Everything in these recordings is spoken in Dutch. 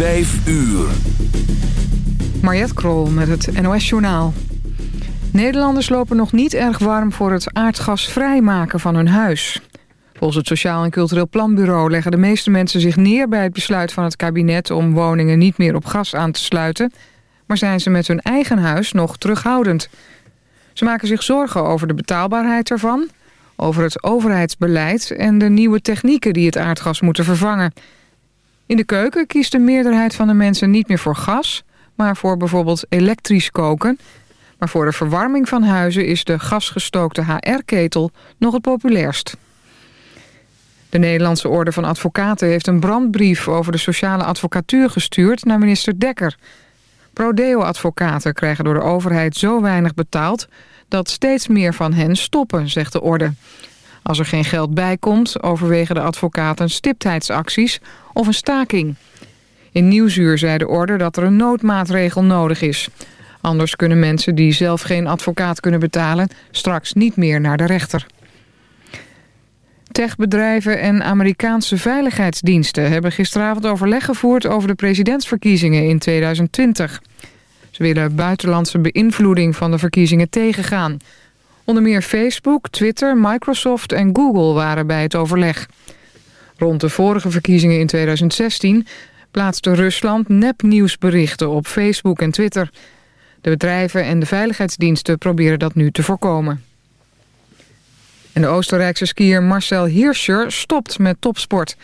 Vijf uur. Mariette Krol met het NOS Journaal. Nederlanders lopen nog niet erg warm voor het aardgas vrijmaken van hun huis. Volgens het Sociaal en Cultureel Planbureau leggen de meeste mensen zich neer bij het besluit van het kabinet om woningen niet meer op gas aan te sluiten, maar zijn ze met hun eigen huis nog terughoudend. Ze maken zich zorgen over de betaalbaarheid ervan, over het overheidsbeleid en de nieuwe technieken die het aardgas moeten vervangen. In de keuken kiest de meerderheid van de mensen niet meer voor gas, maar voor bijvoorbeeld elektrisch koken. Maar voor de verwarming van huizen is de gasgestookte HR-ketel nog het populairst. De Nederlandse Orde van Advocaten heeft een brandbrief over de sociale advocatuur gestuurd naar minister Dekker. Prodeo-advocaten krijgen door de overheid zo weinig betaald dat steeds meer van hen stoppen, zegt de orde. Als er geen geld bij komt, overwegen de advocaten stiptheidsacties of een staking. In Nieuwsuur zei de orde dat er een noodmaatregel nodig is. Anders kunnen mensen die zelf geen advocaat kunnen betalen... straks niet meer naar de rechter. Techbedrijven en Amerikaanse veiligheidsdiensten... hebben gisteravond overleg gevoerd over de presidentsverkiezingen in 2020. Ze willen buitenlandse beïnvloeding van de verkiezingen tegengaan. Onder meer Facebook, Twitter, Microsoft en Google waren bij het overleg. Rond de vorige verkiezingen in 2016 plaatste Rusland nepnieuwsberichten op Facebook en Twitter. De bedrijven en de veiligheidsdiensten proberen dat nu te voorkomen. En de Oostenrijkse skier Marcel Hirscher stopt met topsport.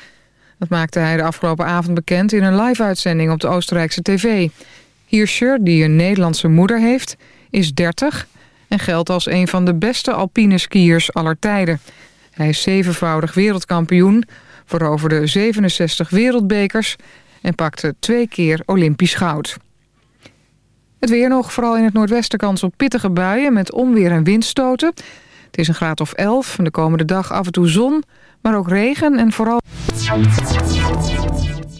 Dat maakte hij de afgelopen avond bekend in een live-uitzending op de Oostenrijkse tv. Hirscher, die een Nederlandse moeder heeft, is 30 en geldt als een van de beste alpine skiers aller tijden. Hij is zevenvoudig wereldkampioen, veroverde 67 wereldbekers en pakte twee keer Olympisch goud. Het weer nog, vooral in het noordwesten kans op pittige buien met onweer en windstoten. Het is een graad of 11 en de komende dag af en toe zon, maar ook regen en vooral...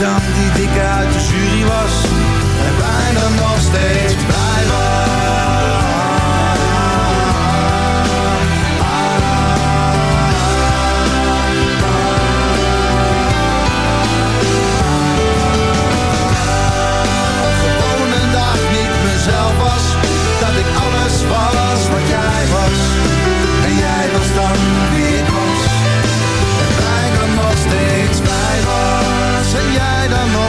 Dan die dikke uit de jury was. En bijna nog steeds blij was. Gewoon een dag niet mezelf was. Dat ik alles was wat jij was. En jij was dan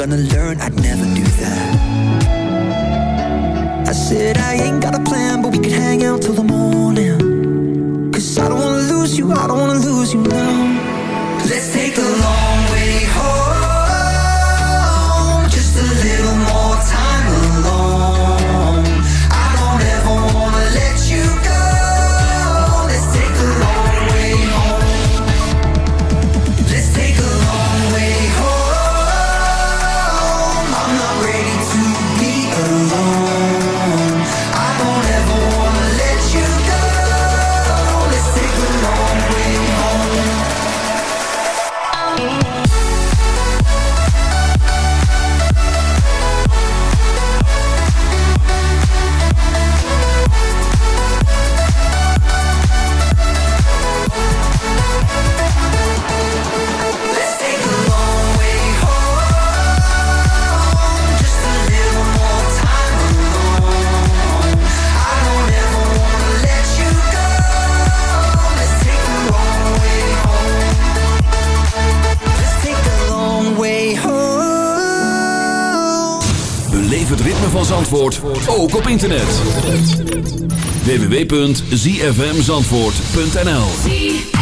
Gonna learn. I'd www.zfmzandvoort.nl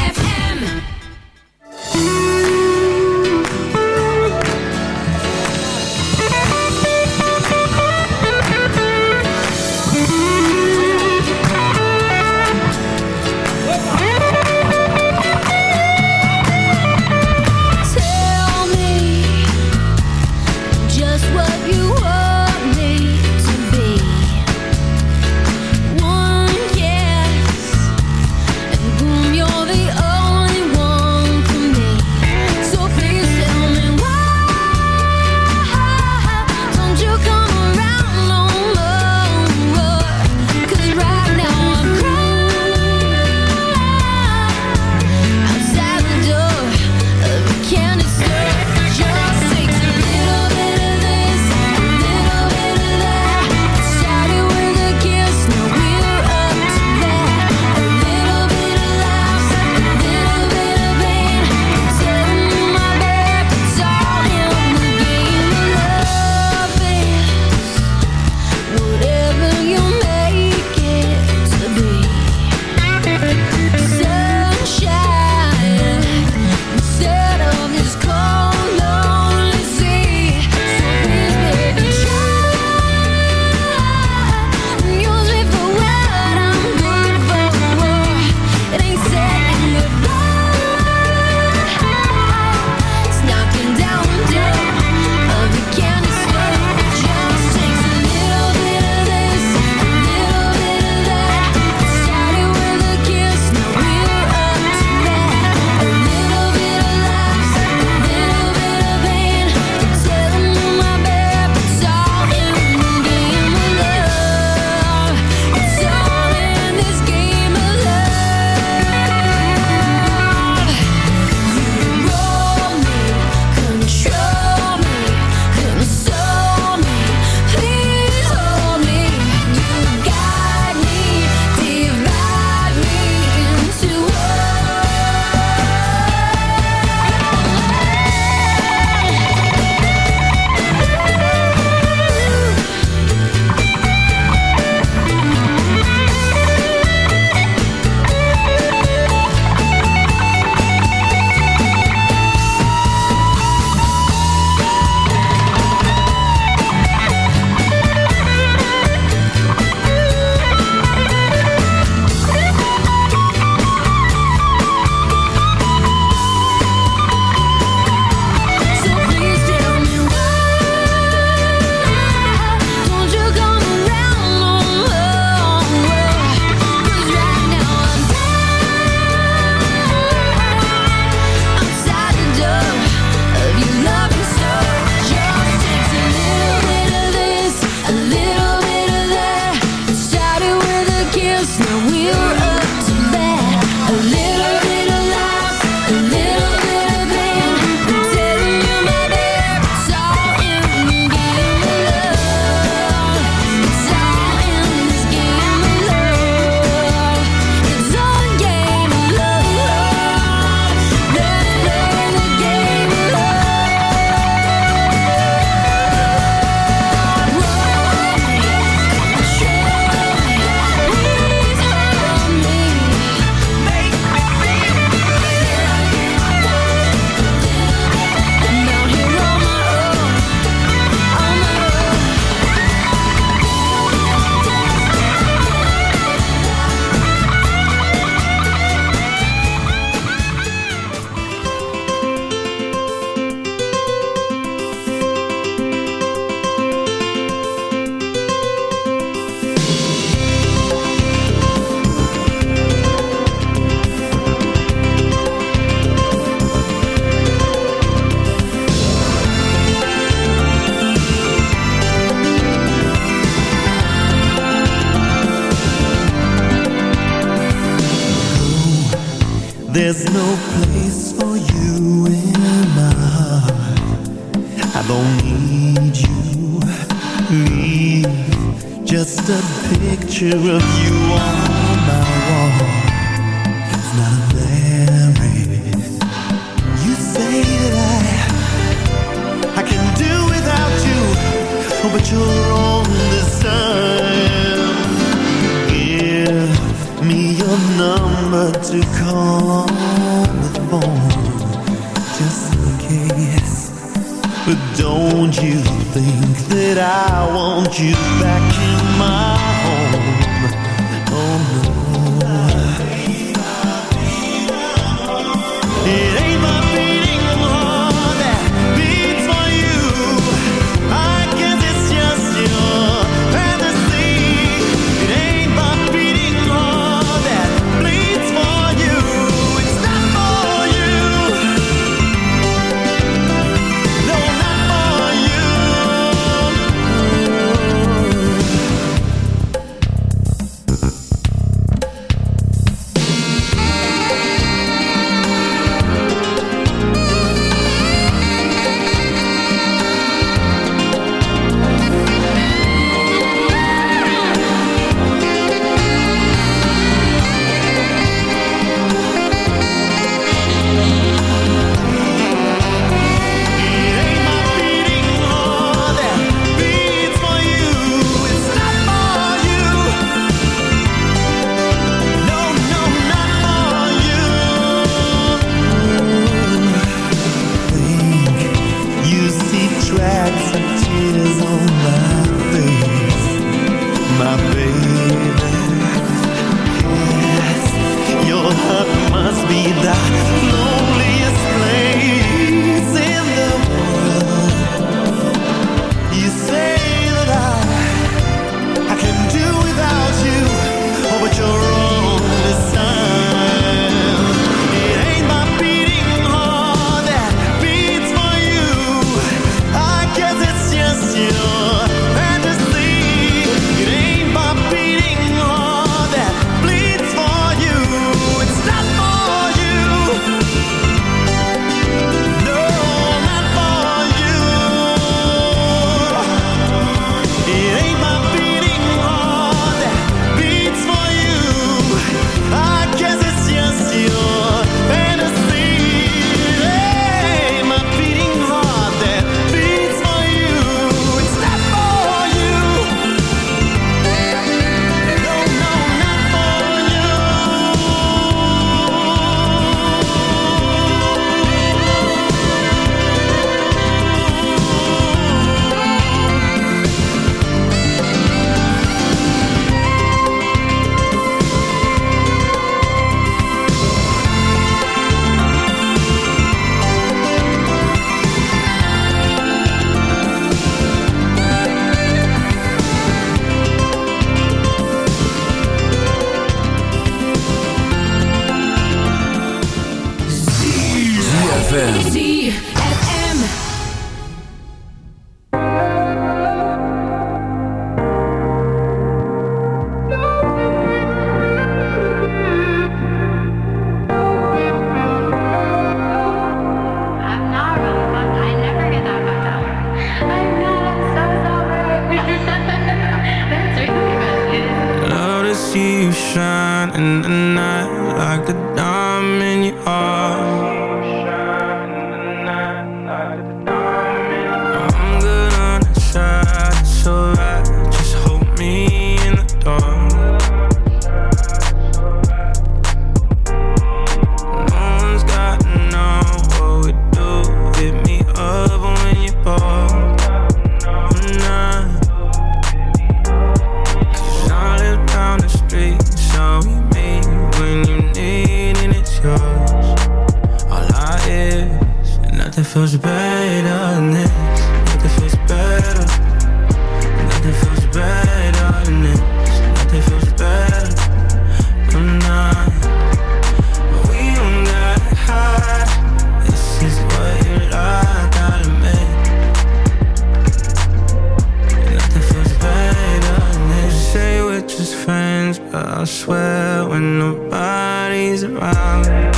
always around.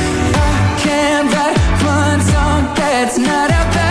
it's not about